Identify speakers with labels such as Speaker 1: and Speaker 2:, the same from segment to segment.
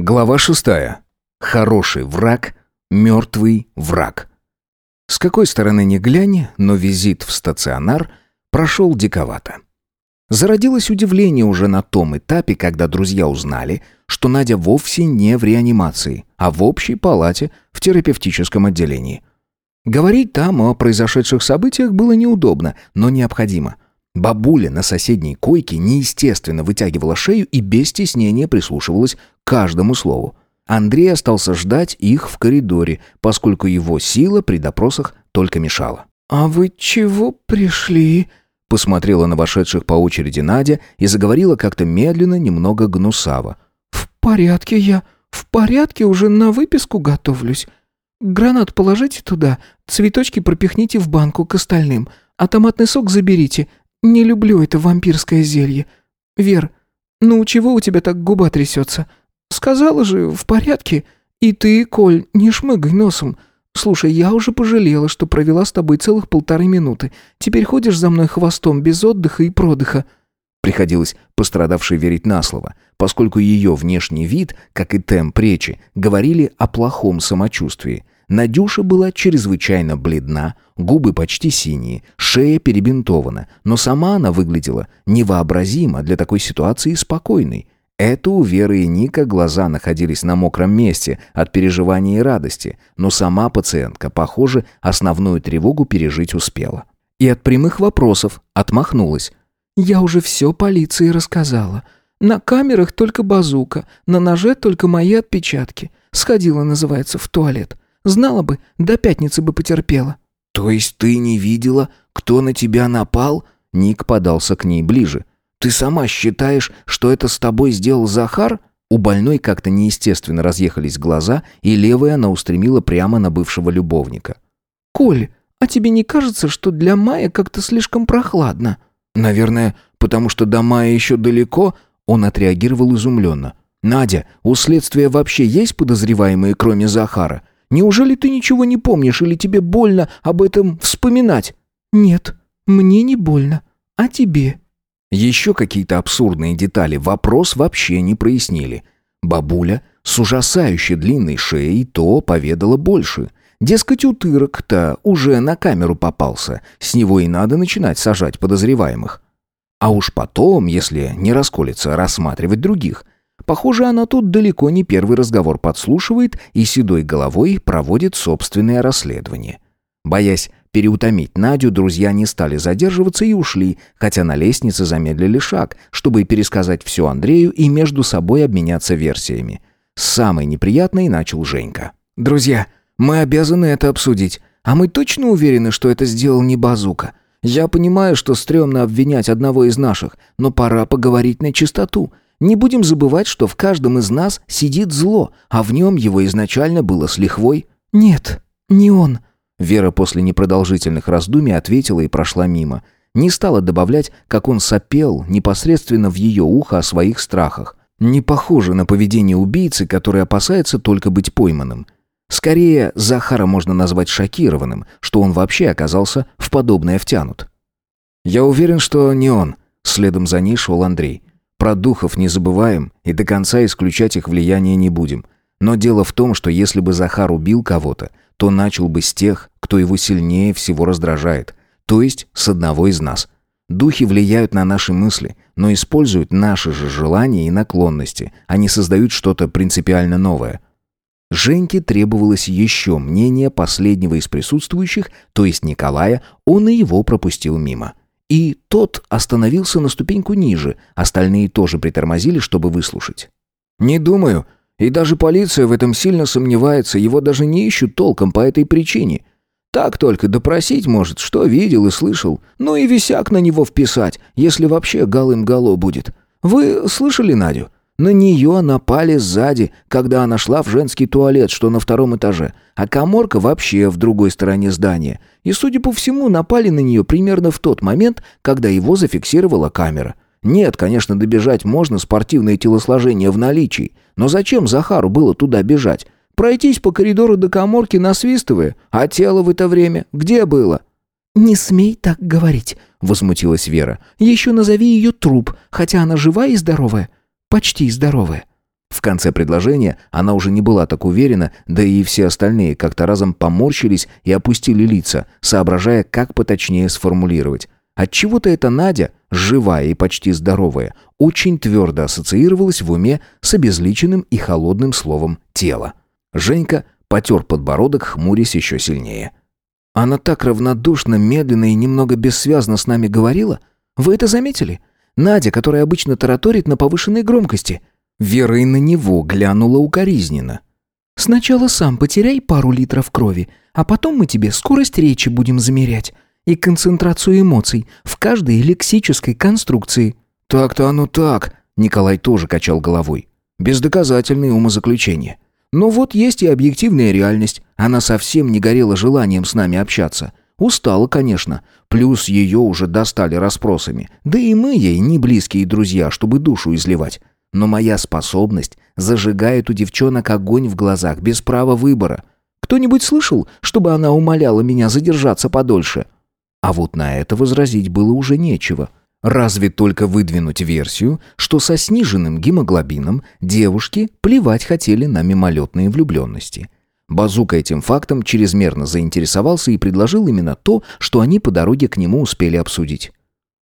Speaker 1: Глава шестая. Хороший враг, мертвый враг. С какой стороны ни глянь, но визит в стационар прошел диковато. Зародилось удивление уже на том этапе, когда друзья узнали, что Надя вовсе не в реанимации, а в общей палате в терапевтическом отделении. Говорить там о произошедших событиях было неудобно, но необходимо – Бабуля на соседней койке неестественно вытягивала шею и без стеснения прислушивалась каждому слову. Андрей остался ждать их в коридоре, поскольку его сила при допросах только мешала.
Speaker 2: «А вы чего пришли?»
Speaker 1: Посмотрела на вошедших по очереди Надя и заговорила как-то медленно, немного гнусаво.
Speaker 2: «В порядке я, в порядке, уже на выписку готовлюсь. Гранат положите туда, цветочки пропихните в банку к остальным, а томатный сок заберите, «Не люблю это вампирское зелье. Вер, ну чего у тебя так губа трясется? Сказала же, в порядке. И ты, Коль, не шмыгай носом. Слушай, я уже пожалела, что провела с тобой целых полторы минуты. Теперь ходишь за мной хвостом без отдыха и продыха».
Speaker 1: Приходилось пострадавшей верить на слово, поскольку ее внешний вид, как и темп речи, говорили о плохом самочувствии. Надюша была чрезвычайно бледна, губы почти синие, шея перебинтована, но сама она выглядела невообразимо для такой ситуации спокойной. Это у Веры и Ника глаза находились на мокром месте от переживания и радости, но сама пациентка, похоже, основную тревогу пережить успела. И от прямых вопросов отмахнулась.
Speaker 2: «Я уже все полиции рассказала. На камерах только базука, на ноже только мои отпечатки. Сходила, называется, в туалет. Знала бы, до пятницы бы потерпела».
Speaker 1: «То есть ты не видела, кто на тебя напал?» Ник подался к ней ближе. «Ты сама считаешь, что это с тобой сделал Захар?» У больной как-то неестественно разъехались глаза, и левая она устремила прямо на бывшего любовника.
Speaker 2: «Коль, а тебе не кажется, что для мая как-то слишком прохладно?»
Speaker 1: «Наверное, потому что до мая еще далеко?» Он отреагировал изумленно. «Надя, у следствия вообще есть подозреваемые, кроме Захара? Неужели ты ничего не помнишь или тебе больно об этом вспоминать?»
Speaker 2: «Нет, мне не больно. А тебе?»
Speaker 1: Еще какие-то абсурдные детали вопрос вообще не прояснили. Бабуля с ужасающе длинной шеей то поведала больше. Дескать, утырок-то уже на камеру попался, с него и надо начинать сажать подозреваемых. А уж потом, если не расколется, рассматривать других – Похоже, она тут далеко не первый разговор подслушивает и седой головой проводит собственное расследование. Боясь переутомить Надю, друзья не стали задерживаться и ушли, хотя на лестнице замедлили шаг, чтобы пересказать все Андрею и между собой обменяться версиями. С самой неприятной начал Женька. «Друзья, мы обязаны это обсудить. А мы точно уверены, что это сделал не Базука? Я понимаю, что стрёмно обвинять одного из наших, но пора поговорить на чистоту. Не будем забывать, что в каждом из нас сидит зло, а в нем его изначально было с лихвой.
Speaker 2: «Нет, не он», —
Speaker 1: Вера после непродолжительных раздумий ответила и прошла мимо. Не стала добавлять, как он сопел непосредственно в ее ухо о своих страхах. Не похоже на поведение убийцы, который опасается только быть пойманным. Скорее, Захара можно назвать шокированным, что он вообще оказался в подобное втянут. «Я уверен, что не он», — следом за ней шел Андрей. Про духов не забываем и до конца исключать их влияние не будем. Но дело в том, что если бы Захар убил кого-то, то начал бы с тех, кто его сильнее всего раздражает, то есть с одного из нас. Духи влияют на наши мысли, но используют наши же желания и наклонности, они создают что-то принципиально новое. Женьке требовалось еще мнение последнего из присутствующих, то есть Николая, он и его пропустил мимо. И тот остановился на ступеньку ниже, остальные тоже притормозили, чтобы выслушать. «Не думаю. И даже полиция в этом сильно сомневается, его даже не ищут толком по этой причине. Так только допросить может, что видел и слышал. Ну и висяк на него вписать, если вообще галым-гало будет. Вы слышали Надю? На нее напали сзади, когда она шла в женский туалет, что на втором этаже, а коморка вообще в другой стороне здания. И, судя по всему, напали на нее примерно в тот момент, когда его зафиксировала камера. Нет, конечно, добежать можно, спортивное телосложение в наличии. Но зачем Захару было туда бежать? Пройтись по коридору до коморки, насвистывая? А тело в это время где было?
Speaker 2: «Не смей так говорить», — возмутилась Вера. «Еще назови ее труп, хотя она жива и здоровая. Почти здоровая».
Speaker 1: В конце предложения она уже не была так уверена, да и все остальные как-то разом поморщились и опустили лица, соображая, как поточнее сформулировать. Отчего-то эта Надя, живая и почти здоровая, очень твердо ассоциировалась в уме с обезличенным и холодным словом «тело». Женька потер подбородок, хмурясь еще сильнее. «Она так равнодушно, медленно и немного бессвязно с нами говорила. Вы это заметили? Надя, которая обычно тараторит на повышенной громкости». Вера и на него глянула укоризненно. «Сначала сам потеряй пару литров крови, а потом мы тебе скорость речи будем замерять и концентрацию эмоций в каждой лексической конструкции». «Так-то оно так», — Николай тоже качал головой. «Бездоказательные умозаключения. Но вот есть и объективная реальность. Она совсем не горела желанием с нами общаться. Устала, конечно. Плюс ее уже достали расспросами. Да и мы ей не близкие друзья, чтобы душу изливать. Но моя способность зажигает у девчонок огонь в глазах без права выбора. Кто-нибудь слышал, чтобы она умоляла меня задержаться подольше?» А вот на это возразить было уже нечего. Разве только выдвинуть версию, что со сниженным гемоглобином девушки плевать хотели на мимолетные влюбленности. Базука этим фактом чрезмерно заинтересовался и предложил именно то, что они по дороге к нему успели обсудить.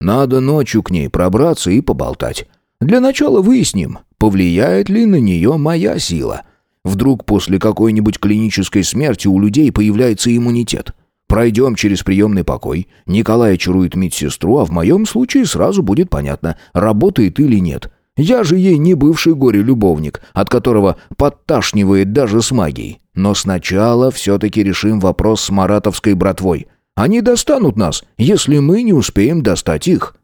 Speaker 1: «Надо ночью к ней пробраться и поболтать. Для начала выясним, повлияет ли на нее моя сила. Вдруг после какой-нибудь клинической смерти у людей появляется иммунитет. Пройдем через приемный покой. Николай очарует медсестру, а в моем случае сразу будет понятно, работает или нет. Я же ей не бывший горе-любовник, от которого подташнивает даже с магией. Но сначала все-таки решим вопрос с маратовской братвой. Они достанут нас, если мы не успеем достать их».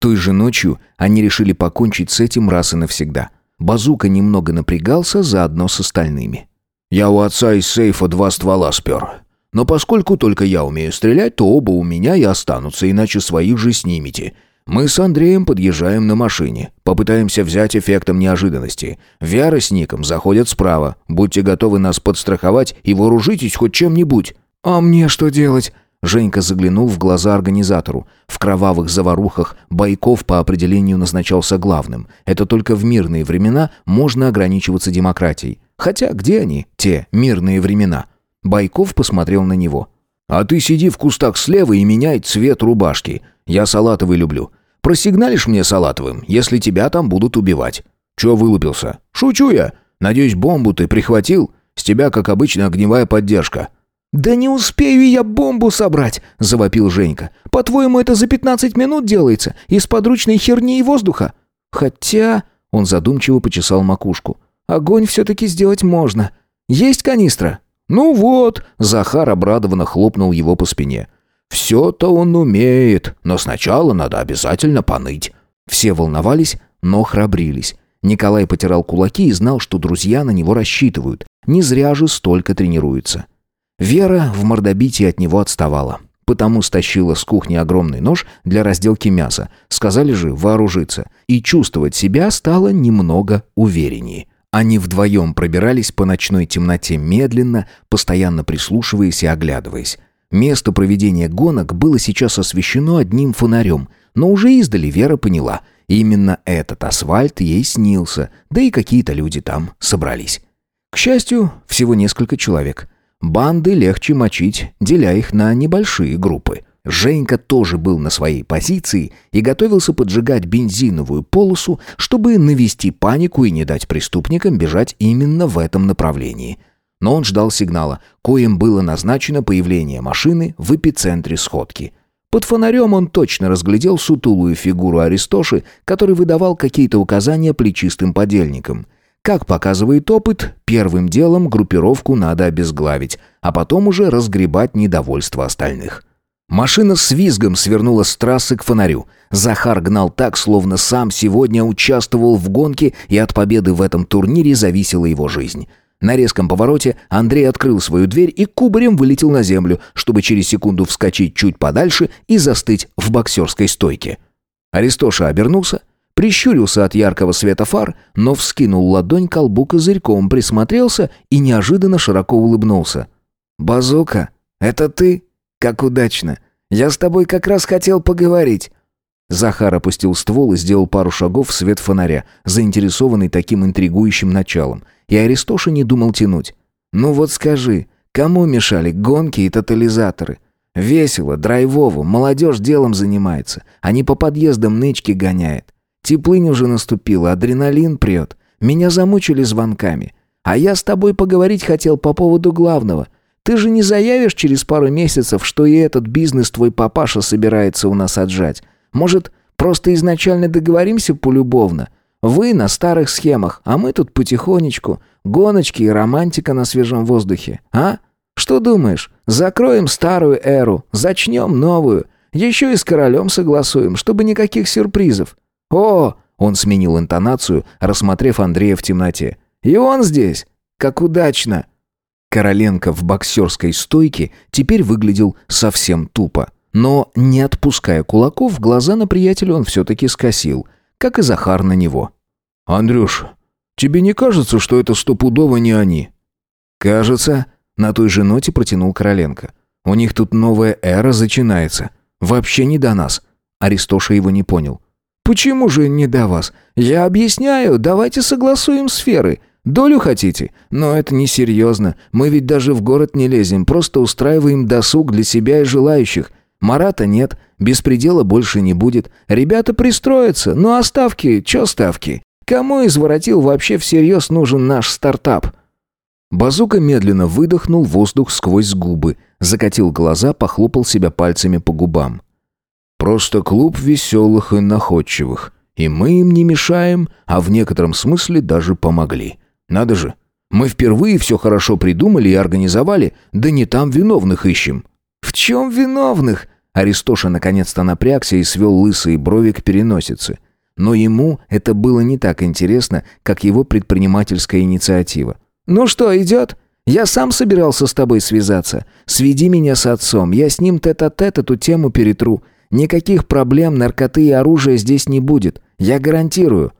Speaker 1: Той же ночью они решили покончить с этим раз и навсегда. Базука немного напрягался заодно с остальными. «Я у отца из сейфа два ствола спер. Но поскольку только я умею стрелять, то оба у меня и останутся, иначе своих же снимете. Мы с Андреем подъезжаем на машине. Попытаемся взять эффектом неожиданности. Вера с Ником заходят справа. Будьте готовы нас подстраховать и вооружитесь хоть чем-нибудь».
Speaker 2: «А мне что делать?»
Speaker 1: Женька заглянул в глаза организатору. В кровавых заварухах Байков по определению назначался главным. Это только в мирные времена можно ограничиваться демократией. Хотя где они, те мирные времена? Байков посмотрел на него. «А ты сиди в кустах слева и меняй цвет рубашки. Я салатовый люблю. Просигналишь мне салатовым, если тебя там будут убивать». «Чё вылупился?» «Шучу я. Надеюсь, бомбу ты прихватил? С тебя, как обычно, огневая поддержка».
Speaker 2: «Да не успею я бомбу собрать!» – завопил Женька. «По-твоему, это за пятнадцать минут делается? Из подручной херни и воздуха?» «Хотя...» – он задумчиво почесал макушку. «Огонь все-таки сделать можно. Есть канистра?»
Speaker 1: «Ну вот», — Захар обрадованно хлопнул его по спине. «Все-то он умеет, но сначала надо обязательно поныть». Все волновались, но храбрились. Николай потирал кулаки и знал, что друзья на него рассчитывают. Не зря же столько тренируется. Вера в мордобитии от него отставала. Потому стащила с кухни огромный нож для разделки мяса. Сказали же вооружиться. И чувствовать себя стало немного увереннее. Они вдвоем пробирались по ночной темноте медленно, постоянно прислушиваясь и оглядываясь. Место проведения гонок было сейчас освещено одним фонарем, но уже издали Вера поняла, именно этот асфальт ей снился, да и какие-то люди там собрались. К счастью, всего несколько человек. Банды легче мочить, деля их на небольшие группы. Женька тоже был на своей позиции и готовился поджигать бензиновую полосу, чтобы навести панику и не дать преступникам бежать именно в этом направлении. Но он ждал сигнала, коим было назначено появление машины в эпицентре сходки. Под фонарем он точно разглядел сутулую фигуру Аристоши, который выдавал какие-то указания плечистым подельникам. Как показывает опыт, первым делом группировку надо обезглавить, а потом уже разгребать недовольство остальных. Машина с визгом свернула с трассы к фонарю. Захар гнал так, словно сам сегодня участвовал в гонке, и от победы в этом турнире зависела его жизнь. На резком повороте Андрей открыл свою дверь и кубарем вылетел на землю, чтобы через секунду вскочить чуть подальше и застыть в боксерской стойке. Аристоша обернулся, прищурился от яркого света фар, но вскинул ладонь к колбу козырьком, присмотрелся и неожиданно широко улыбнулся. «Базука, это ты?» Как удачно. Я с тобой как раз хотел поговорить. Захар опустил ствол и сделал пару шагов в свет фонаря, заинтересованный таким интригующим началом. И Аристоша не думал тянуть. «Ну вот скажи, кому мешали гонки и тотализаторы? Весело, драйвово, молодежь делом занимается, а не по подъездам нычки гоняет. Теплынь уже наступила, адреналин прет. Меня замучили звонками. А я с тобой поговорить хотел по поводу главного. Ты же не заявишь через пару месяцев, что и этот бизнес твой папаша собирается у нас отжать. Может, просто изначально договоримся полюбовно? Вы на старых схемах, а мы тут потихонечку. Гоночки и романтика на свежем воздухе. А? Что думаешь? Закроем старую эру, зачнем новую. Еще и с королем согласуем, чтобы никаких сюрпризов. О, он сменил интонацию, рассмотрев Андрея в темноте. «И он здесь! Как удачно!» Короленко в боксерской стойке теперь выглядел совсем тупо. Но, не отпуская кулаков, глаза на приятеля он все-таки скосил, как и Захар на него.
Speaker 3: «Андрюш, тебе не кажется, что это стопудово не они?»
Speaker 1: «Кажется», — на той же ноте протянул Короленко. «У них тут новая эра начинается. Вообще не до нас». Аристоша его не понял. «Почему же не до вас? Я объясняю, давайте согласуем сферы. Долю хотите? Но это несерьезно. Мы ведь даже в город не лезем, просто устраиваем досуг для себя и желающих. Марата нет, беспредела больше не будет. Ребята пристроятся, ну а ставки, чё ставки? Кому изворотил вообще всерьез нужен наш стартап?» Базука медленно выдохнул воздух сквозь губы, закатил глаза, похлопал себя пальцами по губам.
Speaker 3: Просто клуб веселых и находчивых. И мы им не мешаем, а в некотором смысле даже помогли. Надо же, мы впервые все хорошо придумали и организовали, да не там виновных ищем».
Speaker 1: «В чем виновных?» Аристоша наконец-то напрягся и свел лысые брови к переносице. Но ему это было не так интересно, как его предпринимательская инициатива. «Ну что, идет? Я сам собирался с тобой связаться. Сведи меня с отцом, я с ним тет-а-тет -тет эту тему перетру. Никаких проблем, наркоты и оружия здесь не будет. Я гарантирую».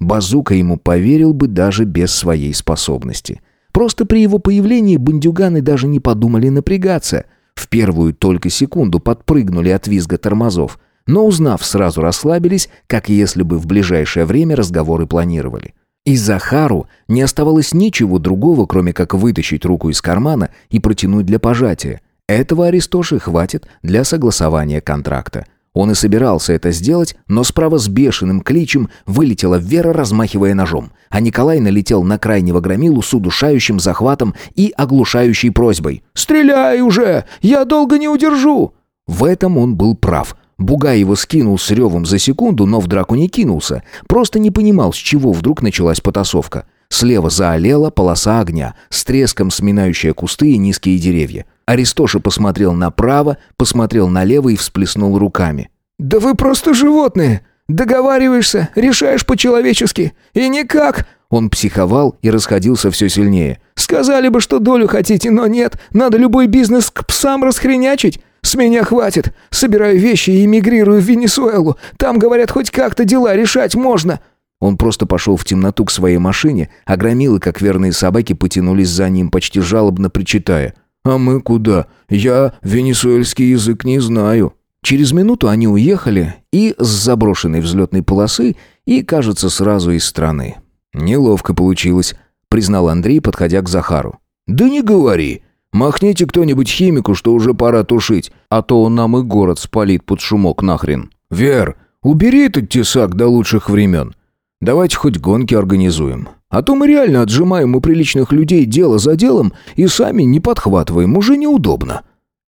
Speaker 1: Базука ему поверил бы даже без своей способности. Просто при его появлении бандюганы даже не подумали напрягаться. В первую только секунду подпрыгнули от визга тормозов. Но узнав, сразу расслабились, как если бы в ближайшее время разговоры планировали. И Захару не оставалось ничего другого, кроме как вытащить руку из кармана и протянуть для пожатия. Этого Аристоши хватит для согласования контракта. Он и собирался это сделать, но справа с бешеным кличем вылетела Вера, размахивая ножом, а Николай налетел на крайнего громилу с удушающим захватом и оглушающей просьбой. «Стреляй уже! Я долго не удержу!» В этом он был прав. Бугай его скинул с ревом за секунду, но в драку не кинулся. Просто не понимал, с чего вдруг началась потасовка. Слева заолела полоса огня, с треском сминающая кусты и низкие деревья. Аристоша посмотрел направо, посмотрел налево и всплеснул руками. «Да вы просто животные! Договариваешься, решаешь по-человечески. И никак!» Он психовал и расходился все сильнее. «Сказали бы, что долю хотите, но нет. Надо любой бизнес к псам расхренячить. С меня хватит. Собираю вещи и эмигрирую в Венесуэлу. Там, говорят, хоть как-то дела решать можно». Он просто пошел в темноту к своей машине, а громилы, как верные собаки, потянулись за ним, почти жалобно причитая. «А мы куда? Я венесуэльский язык не знаю». Через минуту они уехали и с заброшенной взлетной полосы, и, кажется, сразу из страны. «Неловко получилось», — признал Андрей, подходя к Захару.
Speaker 3: «Да не говори. Махните кто-нибудь химику, что уже пора тушить, а то он нам и город спалит под шумок нахрен. Вер, убери этот тесак до лучших времен. Давайте хоть гонки организуем. А то мы реально отжимаем у приличных людей дело за делом и сами не подхватываем, уже неудобно».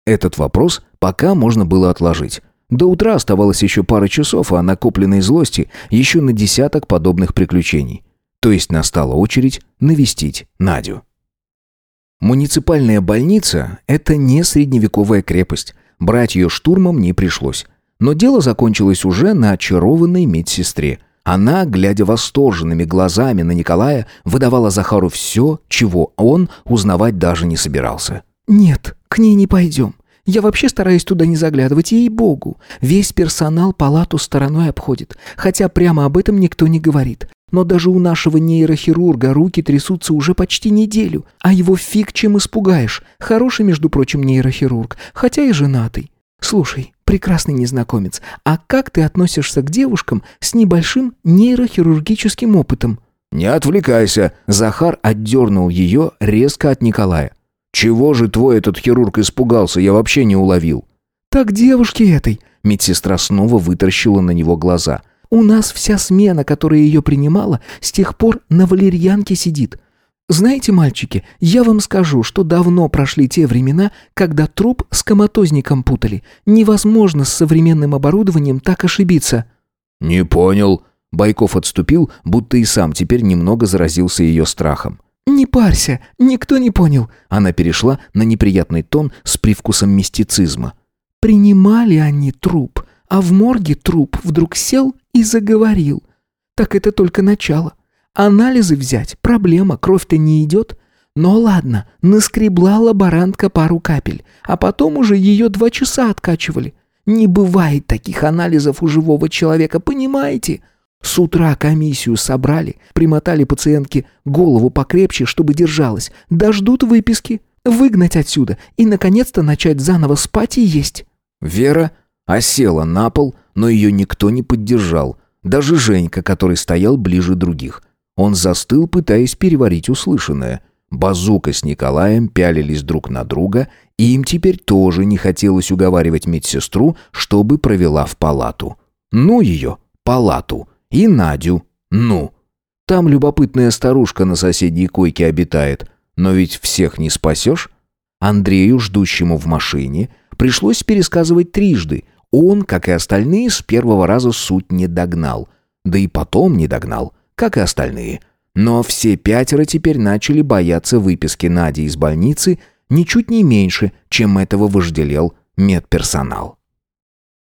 Speaker 1: Этот вопрос пока можно было отложить. До утра оставалось еще пара часов, а накопленной злости еще на десяток подобных приключений. То есть настала очередь навестить Надю. Муниципальная больница – это не средневековая крепость. Брать ее штурмом не пришлось. Но дело закончилось уже на очарованной медсестре – она, глядя восторженными глазами на Николая, выдавала Захару все, чего он узнавать даже не собирался.
Speaker 2: «Нет, к ней не пойдем. Я вообще стараюсь туда не заглядывать, ей-богу. Весь персонал палату стороной обходит, хотя прямо об этом никто не говорит. Но даже у нашего нейрохирурга руки трясутся уже почти неделю, а его фиг чем испугаешь. Хороший, между прочим, нейрохирург, хотя и женатый. Слушай, прекрасный незнакомец, а как ты относишься к девушкам с небольшим нейрохирургическим опытом?»
Speaker 3: «Не отвлекайся!»
Speaker 1: Захар отдернул ее резко от Николая.
Speaker 3: «Чего же твой этот хирург испугался, я вообще не уловил».
Speaker 2: «Так девушке этой!»
Speaker 1: Медсестра снова вытаращила на него глаза.
Speaker 2: «У нас вся смена, которая ее принимала, с тех пор на валерьянке сидит. Знаете, мальчики, я вам скажу, что давно прошли те времена, когда труп с коматозником путали. Невозможно с современным оборудованием так ошибиться».
Speaker 3: «Не понял».
Speaker 1: Байков отступил, будто и сам теперь немного заразился ее страхом.
Speaker 2: «Не парься, никто не понял».
Speaker 1: Она перешла на неприятный тон с привкусом мистицизма.
Speaker 2: «Принимали они труп, а в морге труп вдруг сел и заговорил. Так это только начало. Анализы взять, проблема, кровь-то не идет. Но ладно, наскребла лаборантка пару капель, а потом уже ее два часа откачивали. Не бывает таких анализов у живого человека, понимаете? С утра комиссию собрали, примотали пациентке голову покрепче, чтобы держалась, дождут выписки, выгнать отсюда и, наконец-то, начать заново спать и есть».
Speaker 1: Вера осела на пол, но ее никто не поддержал, даже Женька, который стоял ближе других. Он застыл, пытаясь переварить услышанное. Базука с Николаем пялились друг на друга, и им теперь тоже не хотелось уговаривать медсестру, чтобы провела в палату. Ну ее, палату. И Надю. Ну. Там любопытная старушка на соседней койке обитает. Но ведь всех не спасешь. Андрею, ждущему в машине, пришлось пересказывать трижды. Он, как и остальные, с первого раза суть не догнал. Да и потом не догнал как и остальные. Но все пятеро теперь начали бояться выписки Нади из больницы ничуть не меньше, чем этого вожделел медперсонал.